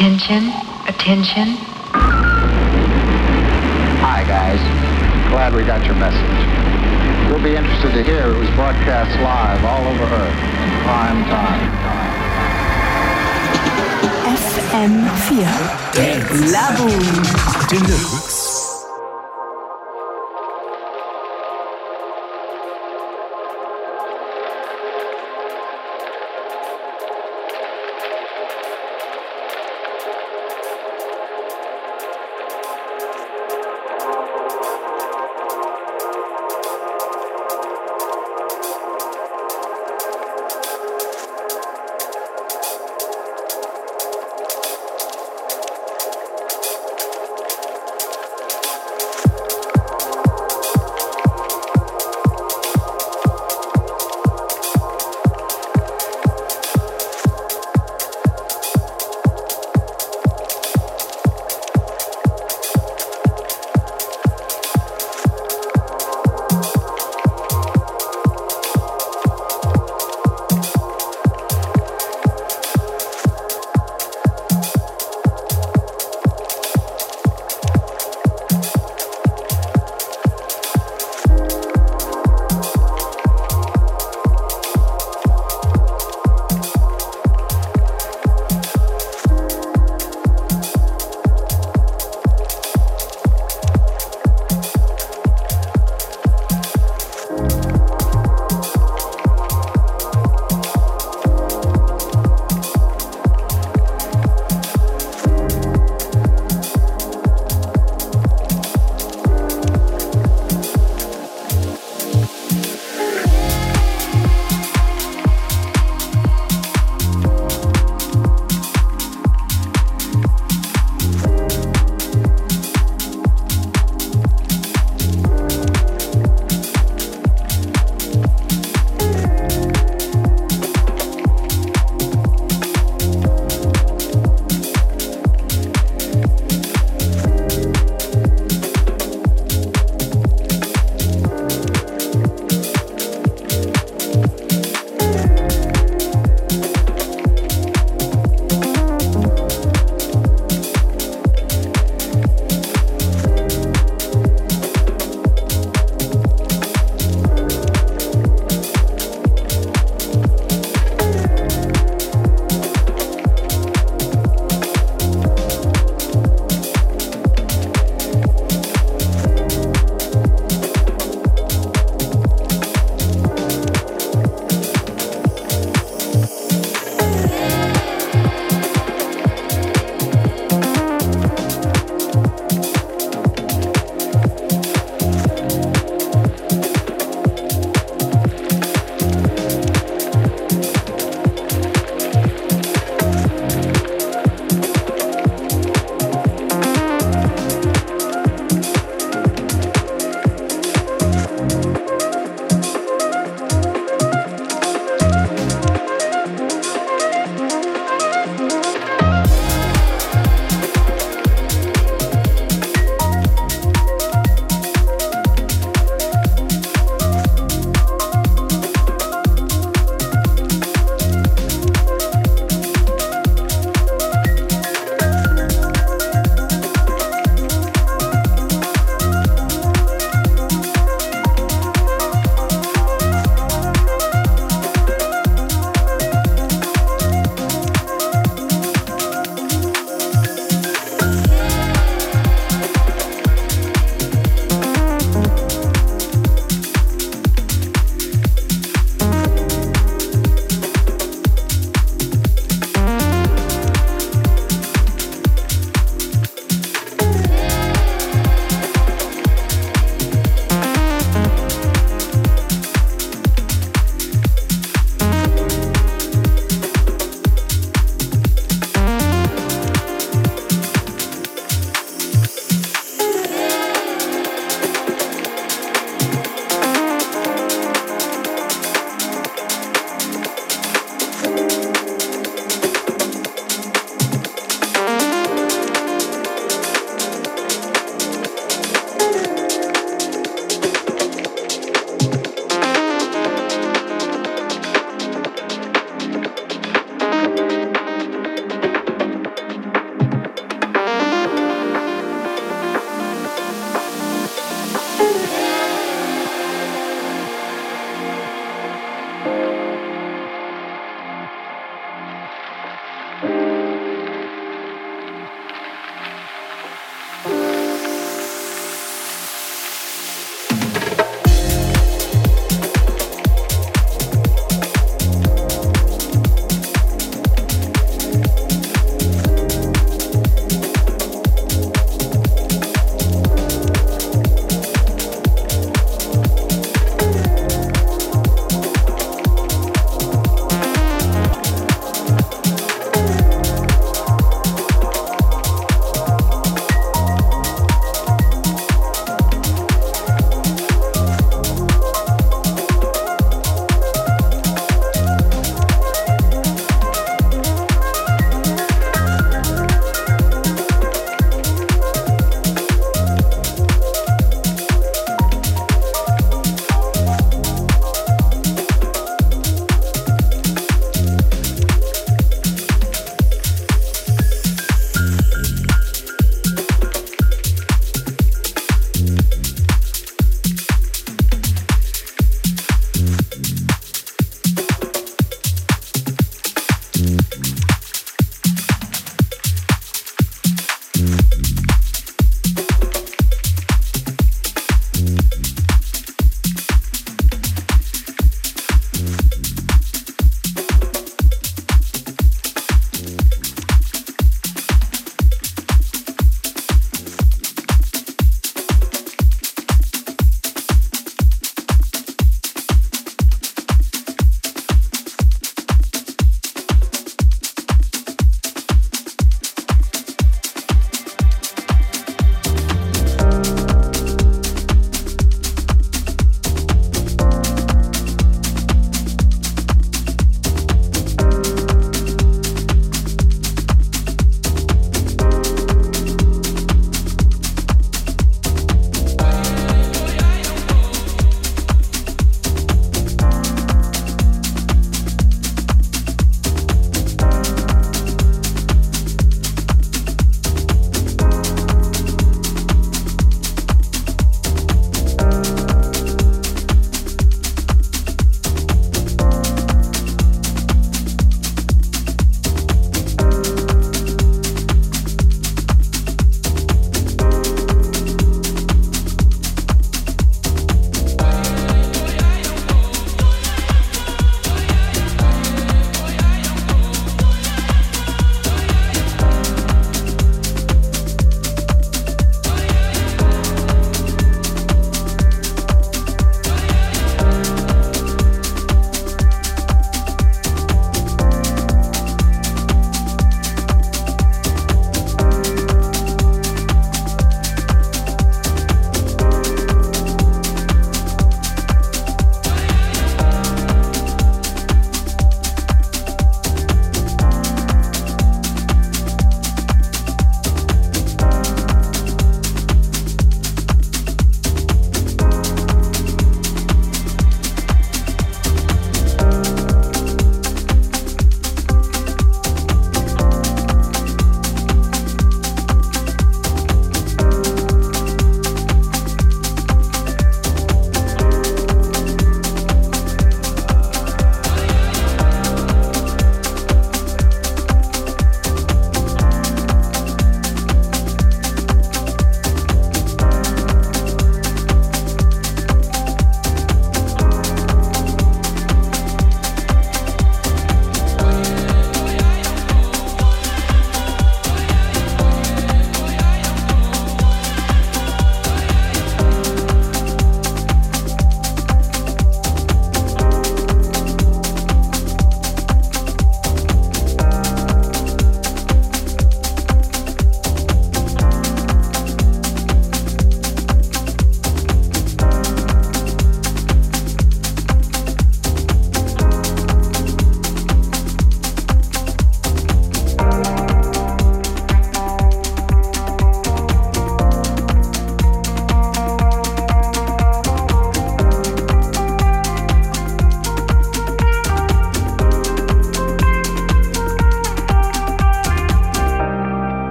Attention, attention. Hi, guys. Glad we got your message. You'll be interested to hear it was broadcast live all over Earth in prime time. FM4 Labo Deluxe.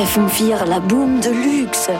et la boum de luxe.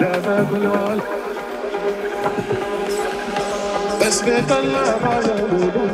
دابا مجنون بس بيطلع على الوجود.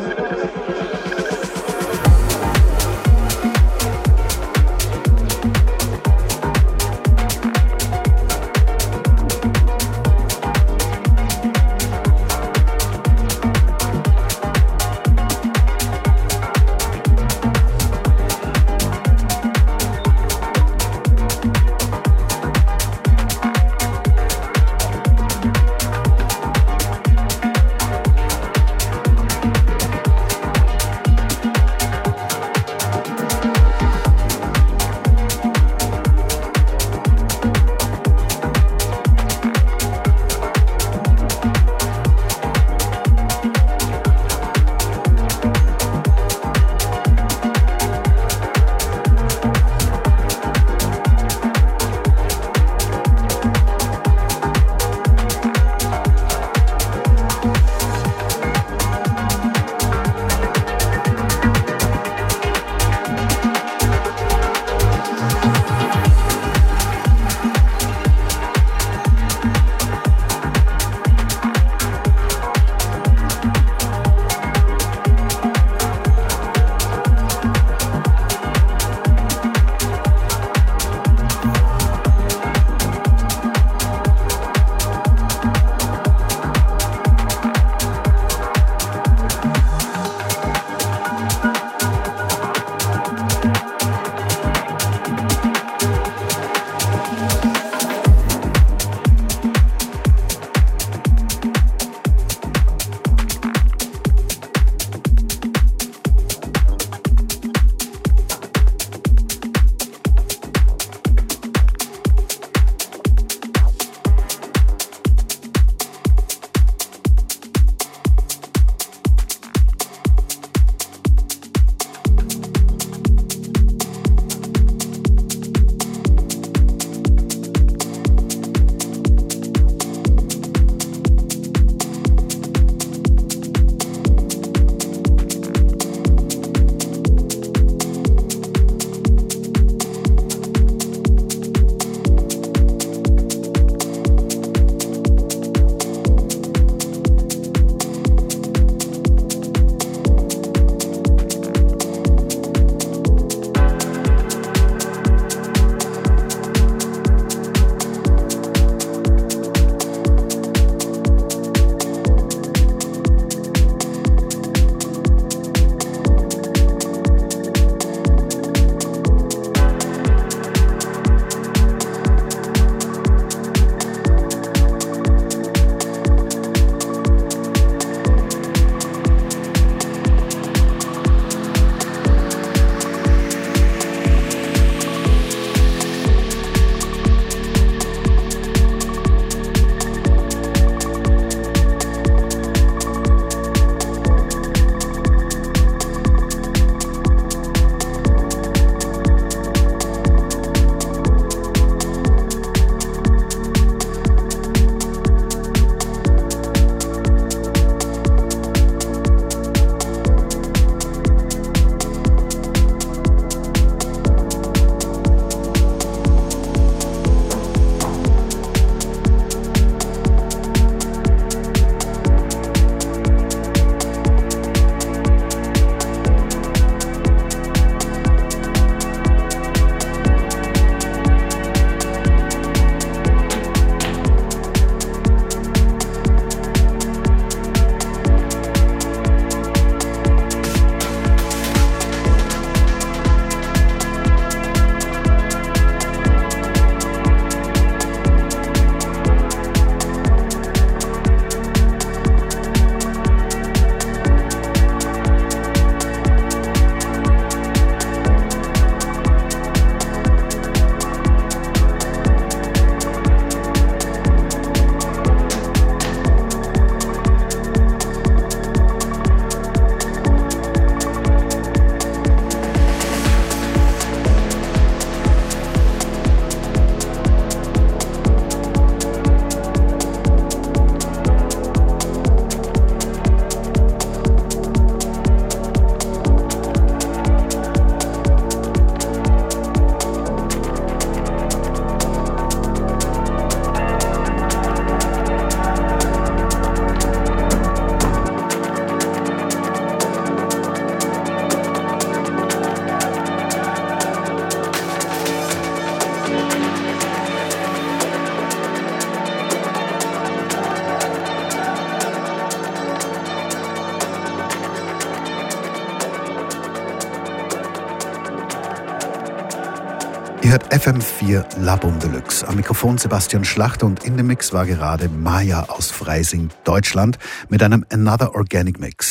FM4 Labum Deluxe. Am Mikrofon Sebastian Schlachter und in dem Mix war gerade Maya aus Freising, Deutschland, mit einem Another Organic Mix.